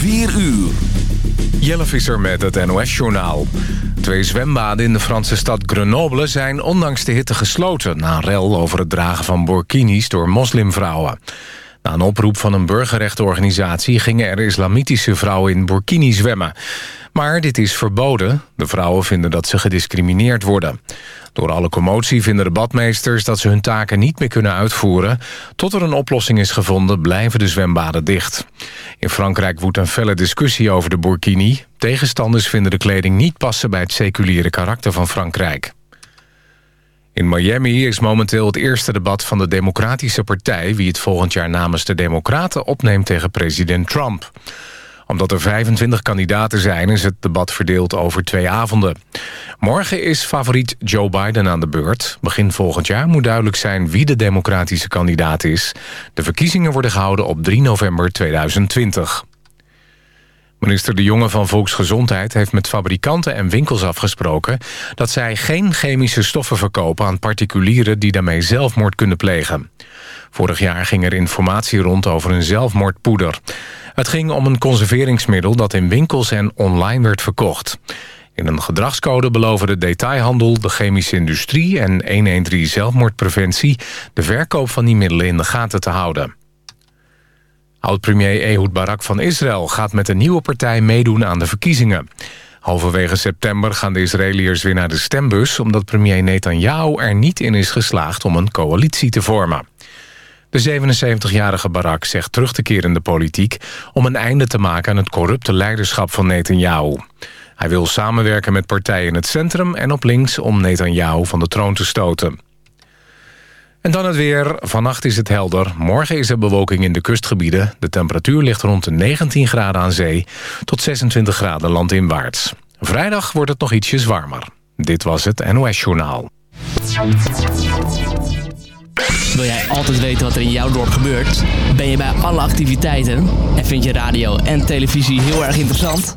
4 uur. Jelle Visser met het NOS-journaal. Twee zwembaden in de Franse stad Grenoble zijn ondanks de hitte gesloten... na een rel over het dragen van burkinis door moslimvrouwen. Na een oproep van een burgerrechtenorganisatie... gingen er islamitische vrouwen in burkini zwemmen. Maar dit is verboden. De vrouwen vinden dat ze gediscrimineerd worden. Door alle commotie vinden de badmeesters dat ze hun taken niet meer kunnen uitvoeren. Tot er een oplossing is gevonden blijven de zwembaden dicht. In Frankrijk woedt een felle discussie over de burkini. Tegenstanders vinden de kleding niet passen bij het seculiere karakter van Frankrijk. In Miami is momenteel het eerste debat van de Democratische Partij... wie het volgend jaar namens de Democraten opneemt tegen president Trump omdat er 25 kandidaten zijn is het debat verdeeld over twee avonden. Morgen is favoriet Joe Biden aan de beurt. Begin volgend jaar moet duidelijk zijn wie de democratische kandidaat is. De verkiezingen worden gehouden op 3 november 2020. Minister De Jonge van Volksgezondheid heeft met fabrikanten en winkels afgesproken... dat zij geen chemische stoffen verkopen aan particulieren die daarmee zelfmoord kunnen plegen. Vorig jaar ging er informatie rond over een zelfmoordpoeder. Het ging om een conserveringsmiddel dat in winkels en online werd verkocht. In een gedragscode beloven de detailhandel, de chemische industrie en 113 zelfmoordpreventie de verkoop van die middelen in de gaten te houden. Oud-premier Ehud Barak van Israël gaat met een nieuwe partij meedoen aan de verkiezingen. Halverwege september gaan de Israëliërs weer naar de stembus... omdat premier Netanyahu er niet in is geslaagd om een coalitie te vormen. De 77-jarige Barak zegt terug te keren in de politiek... om een einde te maken aan het corrupte leiderschap van Netanyahu. Hij wil samenwerken met partijen in het centrum en op links... om Netanyahu van de troon te stoten. En dan het weer. Vannacht is het helder. Morgen is er bewolking in de kustgebieden. De temperatuur ligt rond de 19 graden aan zee... tot 26 graden landinwaarts. Vrijdag wordt het nog ietsjes warmer. Dit was het NOS Journaal. Wil jij altijd weten wat er in jouw dorp gebeurt? Ben je bij alle activiteiten? En vind je radio en televisie heel erg interessant?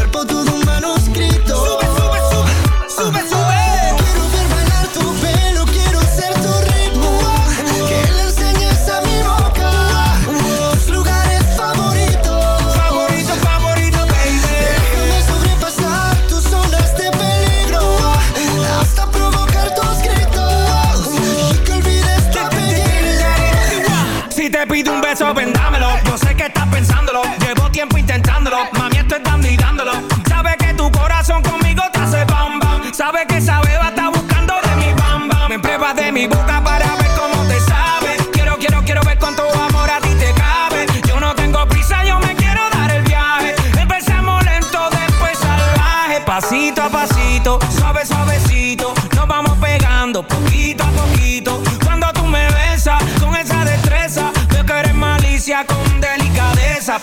Sabe que esa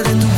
hacer de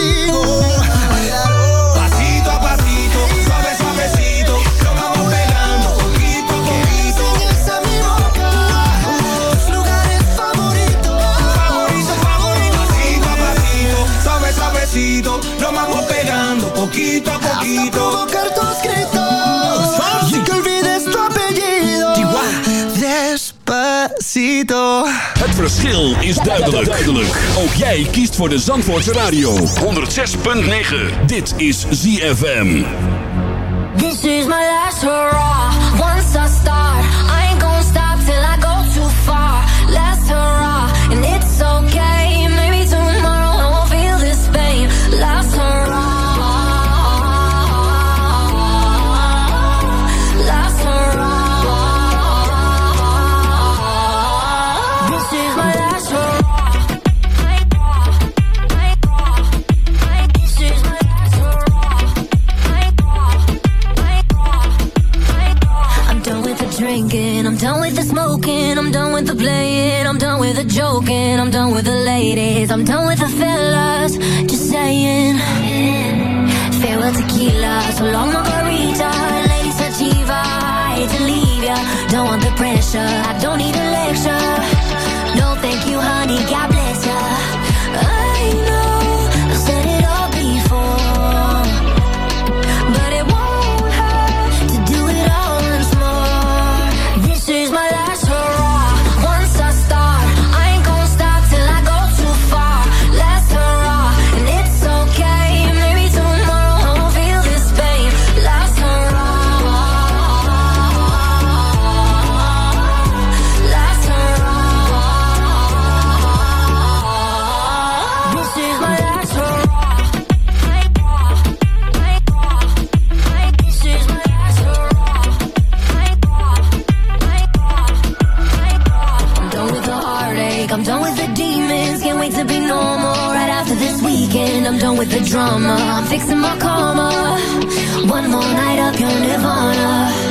Het verschil is duidelijk. duidelijk. Ook jij kiest voor de Zandvoortse Radio. 106.9. Dit is ZFM. This is my last hurrah. Once saying I'm done with the ladies, I'm done with the fellas. Just saying, farewell tequila, so long margarita, ladies sativa, I hate to leave ya. Don't want the pressure, I don't need a lecture. drama. I'm fixing my karma. One more night of your nirvana.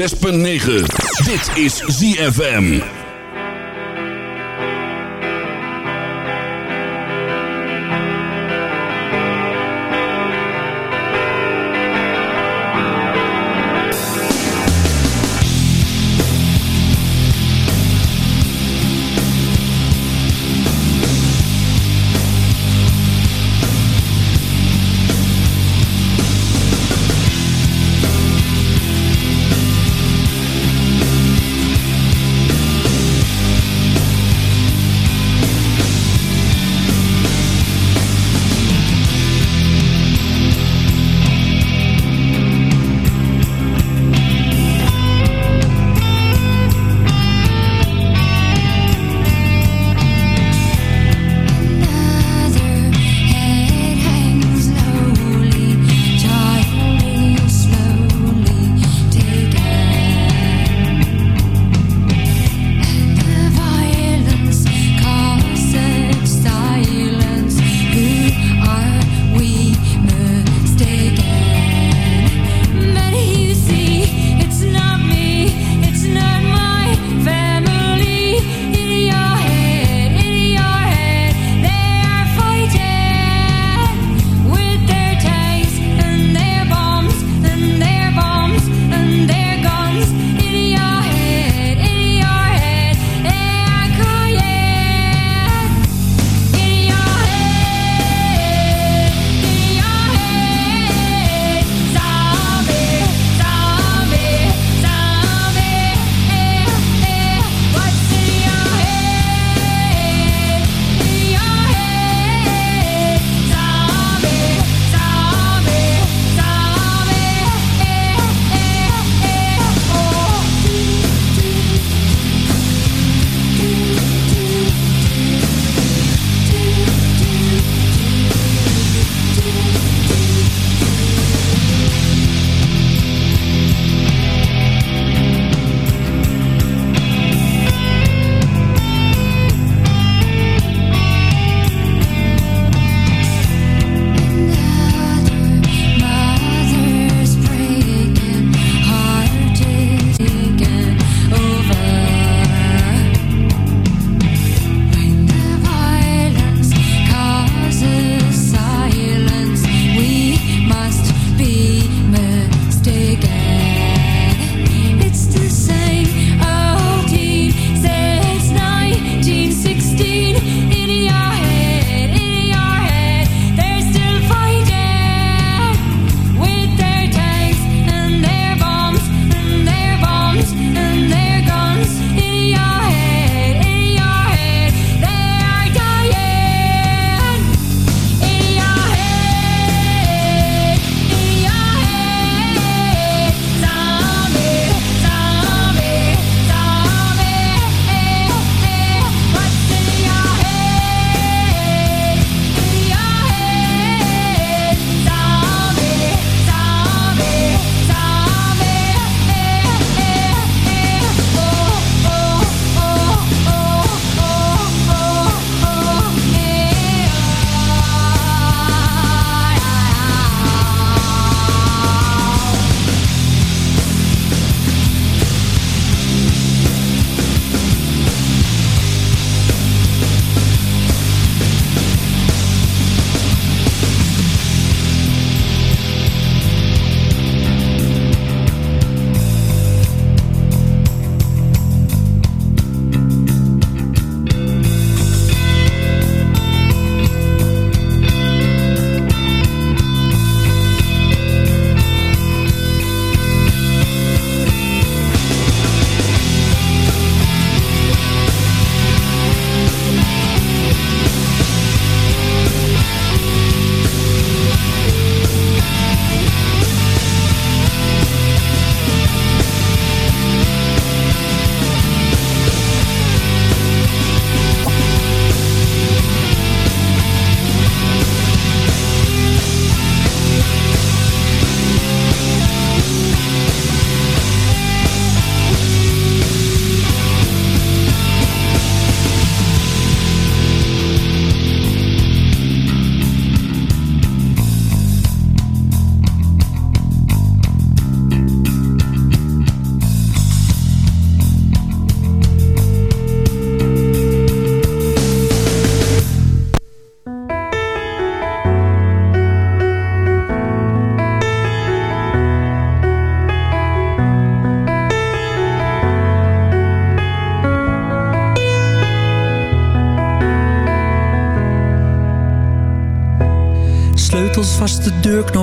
106.9. Dit is ZFM.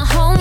my home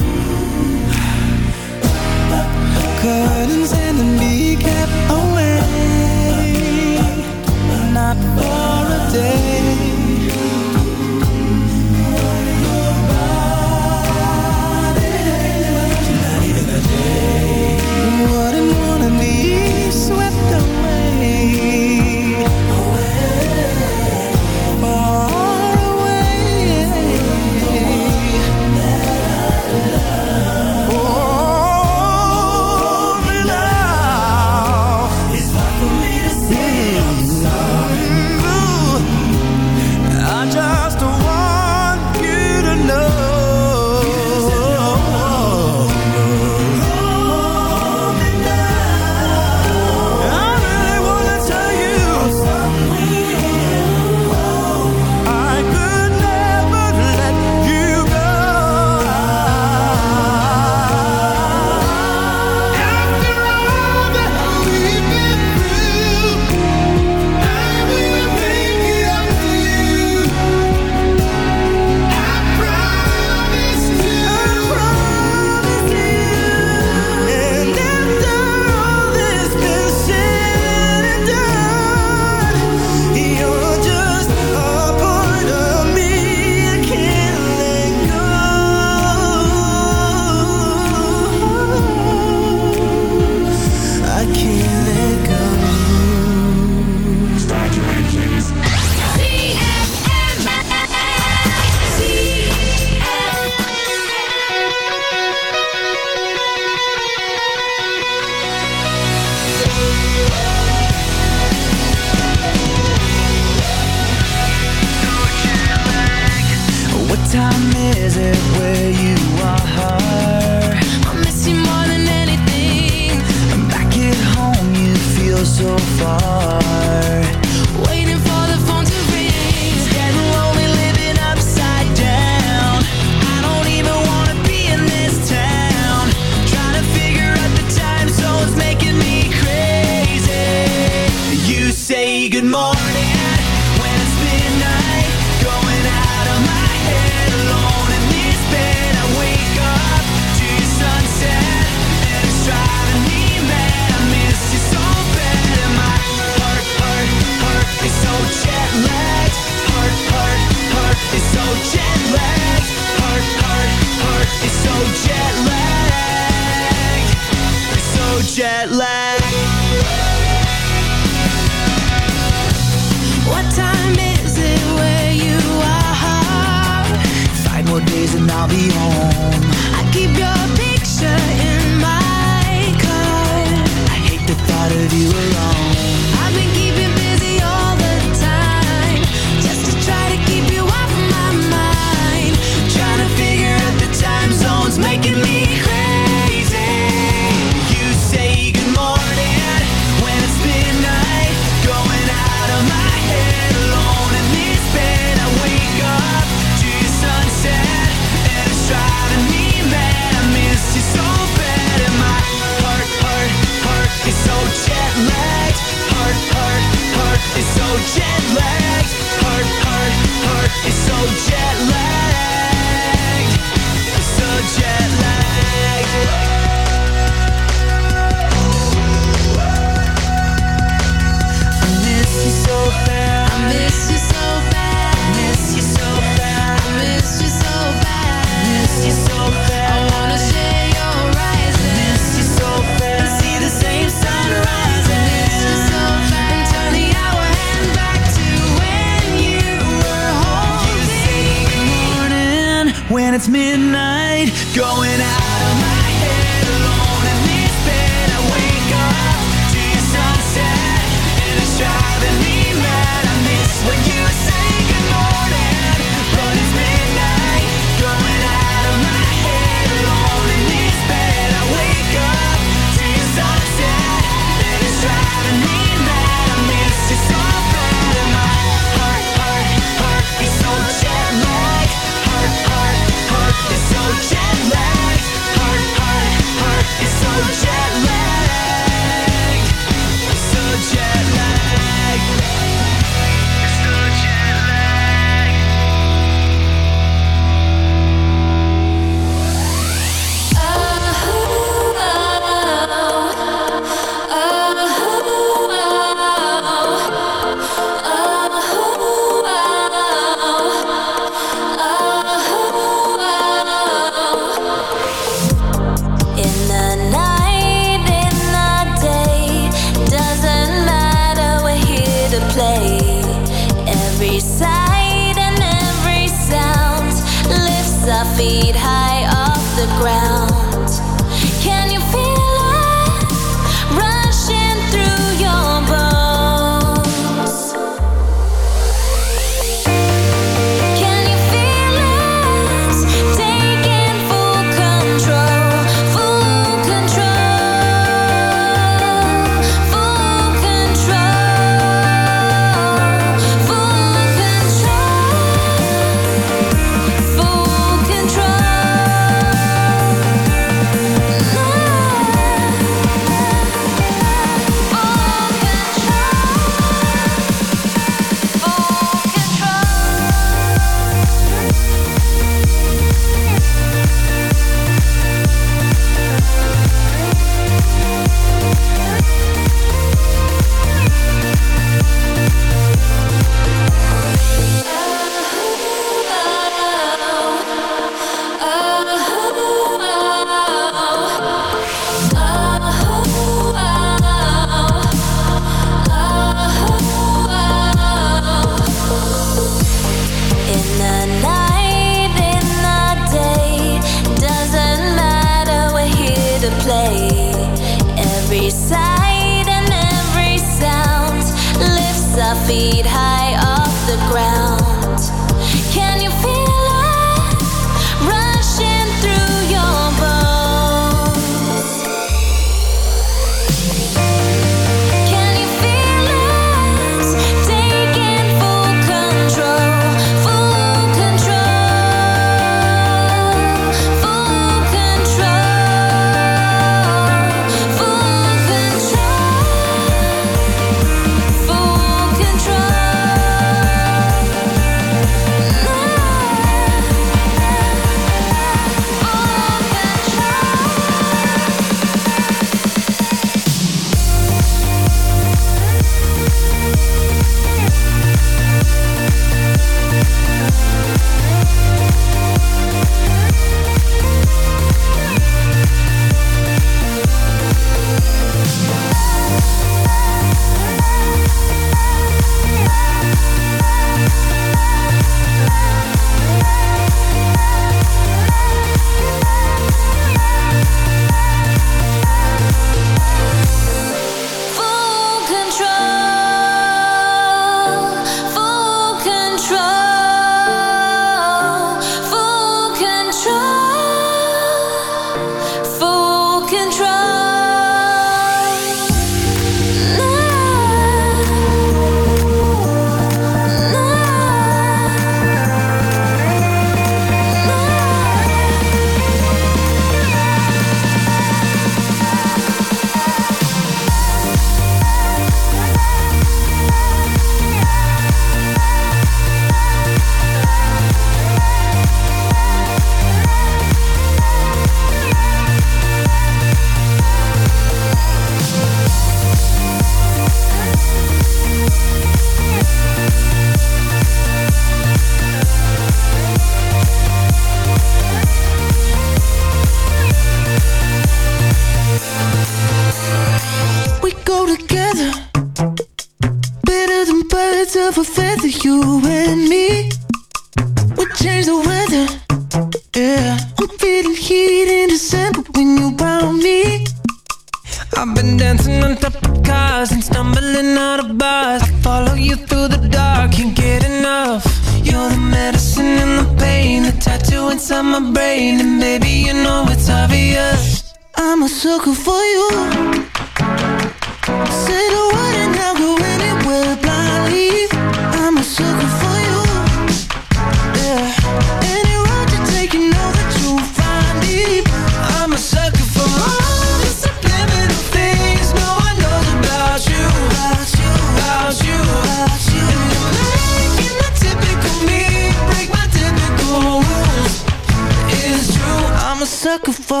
Fuck. for